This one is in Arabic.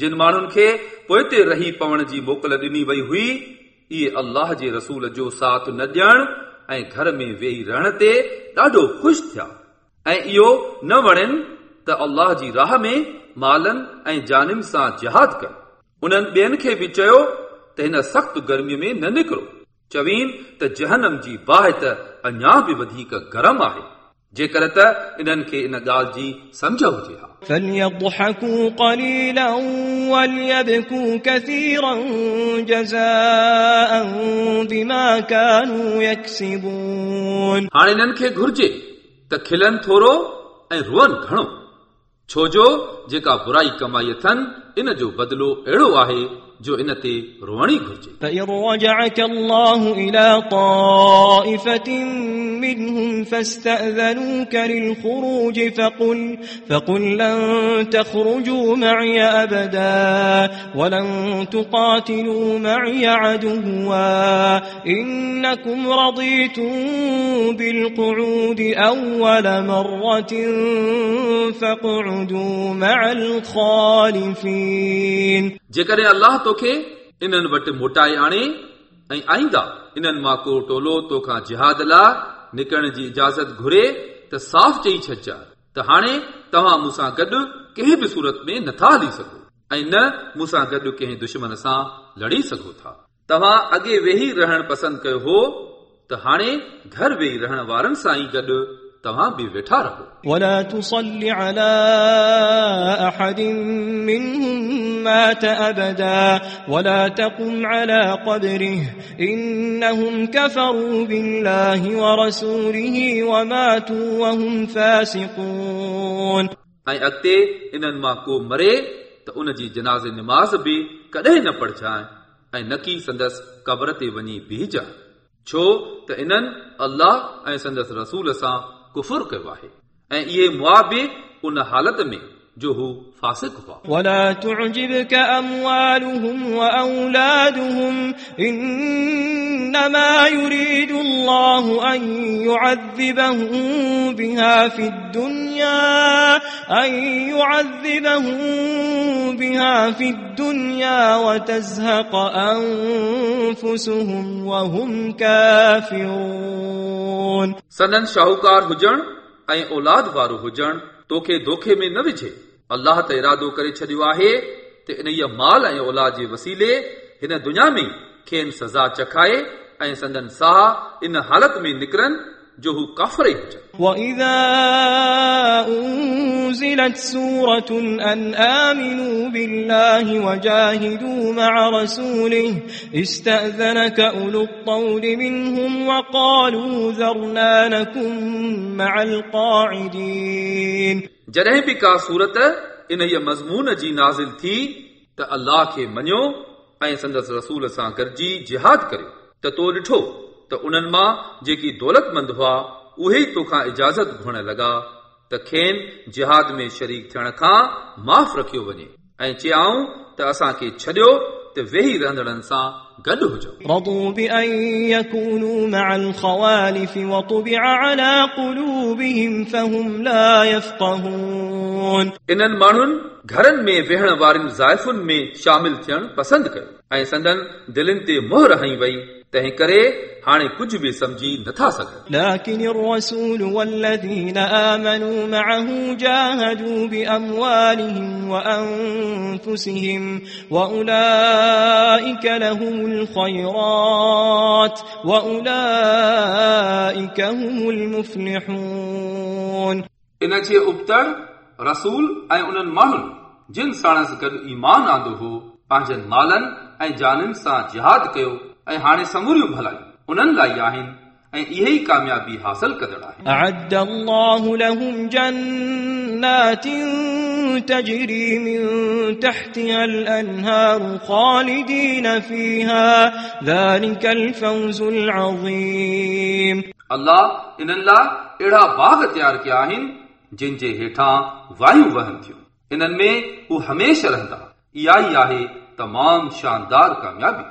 जिन माण्हुनि खे पोइ ते रही पवण जी मोकल ॾिनी वई हुई इहे अल्लाह जे रसूल जो साथ न ॾियण ऐं घर में वेही रहण ते ॾाढो ख़ुशि थिया ऐं इहो न वणनि त अल्लाह जी राह में मालनि ऐं जानिम सां जिहाद कर उन्हनि ॿियनि खे बि चयो त हिन सख़्त गर्मीअ में न निकिरो चवीन त जहनम जी बाहि त अञा बि वधीक गरम आहे जेकर त इन्हनि खे इन ॻाल्हि जी सम्झ हुजे हा فليضحكوا قليلا وليبكوا كثيرا جزاء بما كانوا يكسبون हाणे इन्हनि खे घुर्जे त खिलनि थोरो ऐं रुअनि घणो छो जो जेका बुराई कमाई अथनि इन जो बदिलो अहिड़ो आहे जो इन ते रुअणी घुर्जे فإن رجعك الله إلى طائفة منهم فاستأذنوك للخروج فقل فقل لن تخرجوا معي أبدا ولن تقاتلوا معي عدوا إنكم رضيتم بالقعود أول مرة فاقعدوا مع الخالفين जेकॾहिं अल्लाह तोखे इन्हनि वटि मोटाए आणे ऐं आईंदा, इन्हनि माँ को टोलो तोखां जिहाद लाइ निकिरण जी इजाज़त घुरे, त साफ़ चई छॾिजा, त हाणे तव्हां मूंसां गॾु कंहिं बि सूरत में नथा हली सघो ऐं न मूंसां गॾु कंहिं दुश्मन सां लड़ी सघो था। तव्हां अॻे वेही रहण पसंदि कयो हो, त हाणे घर वेही रहण वारनि सां ई गॾु तव्हां बि वेठा रहो ولا تصل على أحد منهم مات أبدا ولا تقم على قبره إنهم كفروا بالله ورسوله وماتوا وهم فاسقون ऐं अॻिते इन्हनि मां को मरे त उन जी जनाज़ निमाज़ बि कॾहिं न पढ़जांइ ऐं न की संदसि क़बर ते वञी बीहजांइ छो त इन्हनि अल्लाह ऐं संदसि रसूल सां कुफुर कयो आहे ऐं इहे मुआ बि उन हालत में जो हू फासिक हुआ ولا تعجبك أموالهم وأولادهم إنما يريد الله أن يعذبهم بها في الدنيا أن يعذبهم بها في الدنيا وتزهق أنفسهم وهم كافرون सदन शाहूकार हुजण ऐं औलाद वारो हुजण तोखे धोखे में न विझे अल्लाह त इरादो करे छॾियो आहे त इन माल ऐं औलाद जे वसीले हिन दुनिया में खेनि सज़ा चखाए ऐं संदन साह इन हालत में निकिरनि जो हू काफ़र ई हुजनि وإذا أنزلت سورة أن آمنوا بالله وجاهدوا مع رسوله استأذنك أولو الطول منهم وقالوا ذرنا نكن مع القاعدين जॾहिं बि का सूरत इन मज़मून जी नाज़िल थी त अल्लाह खे मञियो ऐं संदसि रसूल सां गॾिजी जिहाद करियो त तो ॾिठो त उन्हनि मां जेकी दौलतमंद हुआ उहे ई तोखां इजाज़त घुरण लॻा त खेनि जिहाद में शरीक थियण खां माफ़ रखियो वञे ऐं चयाऊं त असांखे छॾियो त वेही रहंदड़नि सां गॾु हुजो رضوا بأن يكونوا مع الخوالف وطبع على قلوبهم فهم لا يفقهون इन्हनि माण्हुनि घरनि में वेहण वारनि ज़ाइफ़ुनि में शामिल थियणु पसंदि कयो ऐं संदन दिलनि ते मोहर हई वई तंहिं करे हाणे कुझु बि सम्झी नथा सघनि لكن الرسول والذين آمنوا معه جاهدوا بأموالهم وأنفسهم وأولئك لهم الخيرات وأولئك هم المفلحون इन जे उबतड़ रसूल ऐं उन्हनि माण्हुनि जिन साणसि गॾु ईमान आंदो हो पंहिंजनि मालनि ऐं जाननि सां जिहाद कयो ऐं हाणे समूरियूं भलायूं उन्हनि लाइ आहिनि ऐं इहे ई कामयाबी हासिल कंदड़ आहिनि أعد الله لهم جنات تجري من تحتها الأنهار خالدين فيها ذلك الفوز العظيم अलाह इन्हनि लाइ अहिड़ा बाग तयारु कया आहिनि जिन जे हेठां वायु वहनि थियूं इन्हनि में हू हमेशह रहंदा इहा ई आहे तमामु शानदार कामयाबी